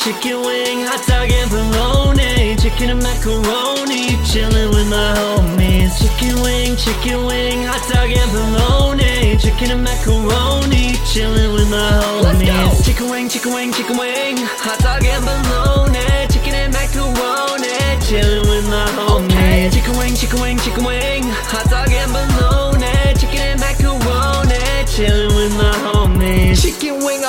chicken wing, hot dog and bologna, chicken and macaroni, chillin' with my homies. Chicken wing, chicken wing, hot dog and bologna, chicken and macaroni, chillin' with my homies. Chicken wing, chicken wing, chicken wing, hot dog and bologna, chicken and macaroni, chillin' with my homies. Okay. Chicken wing, chicken wing, chicken wing, hot dog and bologna,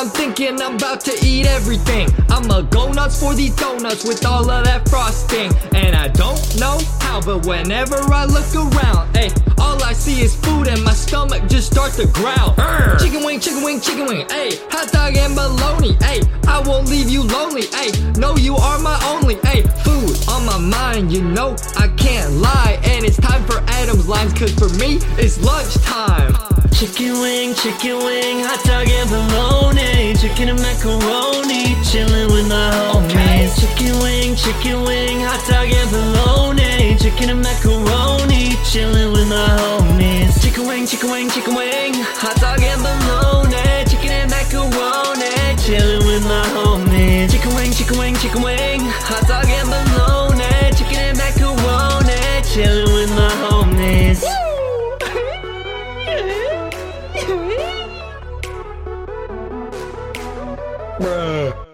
I'm thinking I'm about to eat everything. I'ma go nuts for these donuts with all of that frosting. And I don't know how, but whenever I look around, hey, all I see is food and my stomach just starts to growl. Urgh. Chicken wing, chicken wing, chicken wing, hey, hot dog and bologna, hey, I won't leave you lonely, hey, no, you are my only, hey, food on my mind, you know, I can't lie. And it's time for Adam's lines, cause for me, it's lunchtime. Chicken wing, chicken wing, hot dog and bologna, chicken and macaroni, chillin' with my homies. Okay. Chicken wing, chicken wing, hot dog and bologna, chicken and macaroni, chillin' with my homies. Chicken wing, chicken wing, chicken wing, hot dog and bologna, chicken and macaroni, chillin' with my homies. Chicken wing, chicken wing, chicken wing, hot dog Bruh.